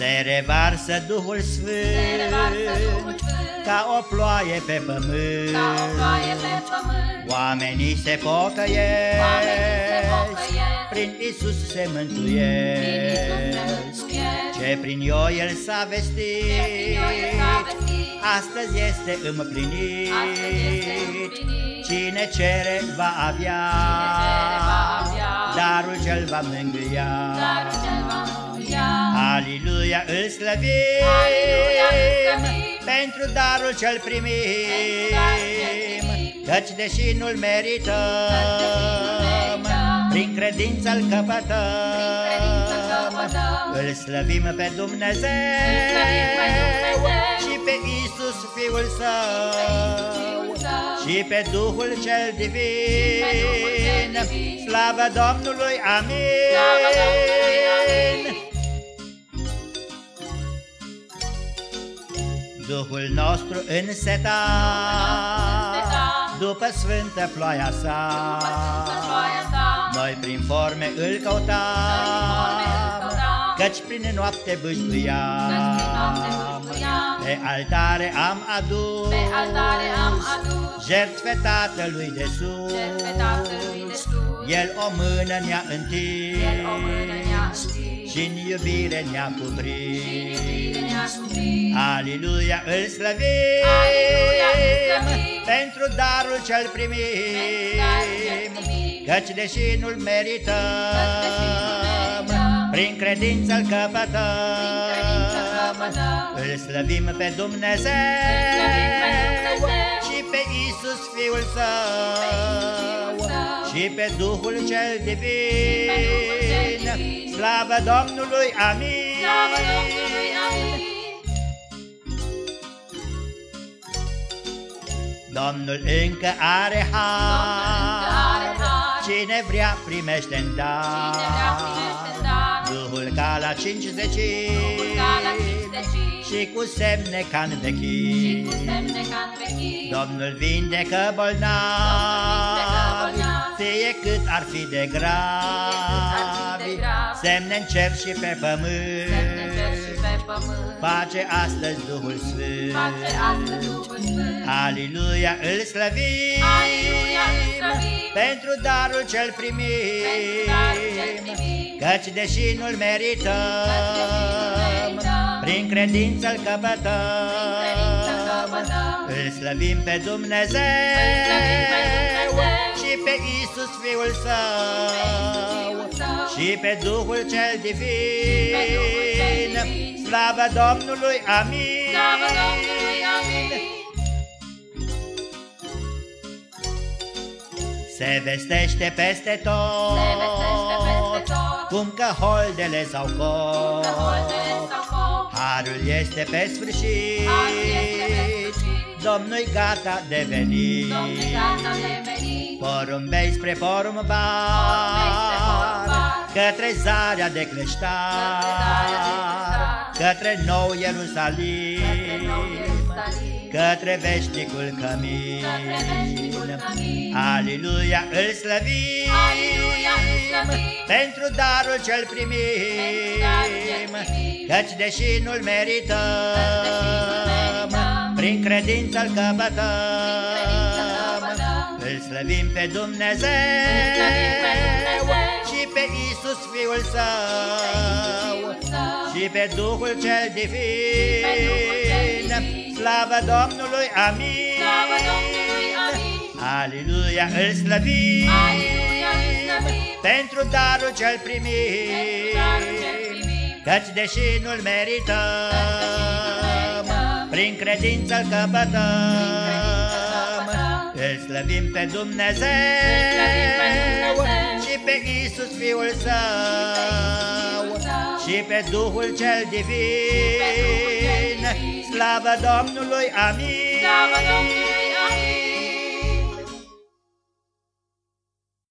Se revarsă Duhul Sfânt, Duhul Sfânt ca o ploaie pe pământ. Ca o ploaie pe pământ Oamenii se pocăiesc, Oamenii se pocăiesc, prin Isus se Prin Iisus mântuiesc. se mântuiesc, Ce prin eu El s-a Ce prin eu El s-a vestit, vestit, astăzi este împlinit. Astăzi este împlinit. Cine cere va avea, cere va avea, darul cel va mângâia. Darul cel va mângâia. Aleluia, îl slăvim, Aleluia, îl slăvim, pentru darul cel primim, Pentru darul cel primim, căci deși nu-l merităm, merităm, prin credință îl căpătăm, Prin credință îl căpătăm, îl slăvim pe Dumnezeu, Îl slăvim pe Dumnezeu, și pe Isus Fiul Fiul Său, Său, și pe Duhul cel divin, pe Duhul cel divin. slavă Domnului, amin. Duhul nostru înseta, înseta, după sfântă ploaia sa, După sfântă ploaia sa, noi prin forme îl Noi căutam, prin forme îl căutam, căci prin noapte bâșbuiam, Căci prin noapte bâșbuiam, pe altare am adus, Pe altare am adus, jertfe Tatălui de sus, Jertfe Tatălui de sus. El o mână ne-a întins, El o mână ne-a întins, și în iubire ne-a Și în cuprins. iubire ne-a cuprins. Aleluia, îl slăvim, Aleluia, îl slăvim, pentru darul cel primim, Pentru darul cel primim, căci deși nu-l merităm, Căci deși nu-l merităm, prin credință îl Prin căpătăm, credință îl căpătăm, îl slăvim pe Dumnezeu, Îl slăvim pe Dumnezeu, și pe Isus Fiul Fiul Său, Său, și pe Duhul cel pe Duhul cel divin, divin. slavă Domnului, amin. Slavă Domnului, amin. Domnul încă are Domnul încă are har, har. cine vrea primește în dar. Cine vrea primește în dar. Duhul ca la cincizecii, Duhul ca la cincizecii, și cu semne ca în Și vechii. cu semne ca în vechii, Domnul vindecă Domnul vindecă bolnavi, bolnavi, fie cât ar fi de gravi, ar fi de gravi, semne în cer și pe semne în cer și pământ. pe pământ. Face astăzi Duhul Sfânt. Face astăzi Duhul Sfânt. Aleluia, îl slăvim, Aleluia, îl slăvim, pentru darul cel Pentru primim, darul cel primim, căci deși nu-l merităm, merităm, prin credință îl căpătăm, credință îl căpătăm, îl slăvim pe Dumnezeu, pe Isus Fiul Său, Fiul Său, și pe Duhul cel divin, pe Duhul cel divin. slavă Domnului, amin. Slavă Domnului, amin. Se vestește peste tot, Se vestește peste tot, cum că holdele s-au cop, că holdele s-au cop, Harul este pe sfârșit, Harul este pe sfârșit. Domnul gata de venit, Domnul gata de venit, Porumbei spre porumbar, Porumbei spre porumbar, către zarea de creștar, Către zarea de creștar, către nou Ierusalim, către nou Ierusalim, către veșnicul cămin. Către veșnicul cămin. Aleluia, îl slăvim, Aleluia, îl slăvim, pentru darul cel primim, Pentru darul cel primim, căci deși nu-l merităm, prin credință îl căpătăm, credință îl căpătăm, îl slăvim pe Dumnezeu, Îl slăvim pe Dumnezeu, și pe Isus Fiul Său, Fiul Său, și pe Duhul cel divin, pe Duhul cel divin. slavă Domnului, amin. Slavă Domnului, amin. Aleluia, îl slăvim, Aleluia, îl slăvim, pentru darul cel primim, Pentru darul cel primim, căci deși nu-l merităm, merităm, prin credință îl Prin credință căpătăm, căpătăm, îl slăvim pe Dumnezeu, slăvim pe Dumnezeu, și pe Isus Fiul Său, Fiul Său, și pe Duhul cel pe Duhul cel divin, divin. slavă Domnului, amin. Slavă Domnului,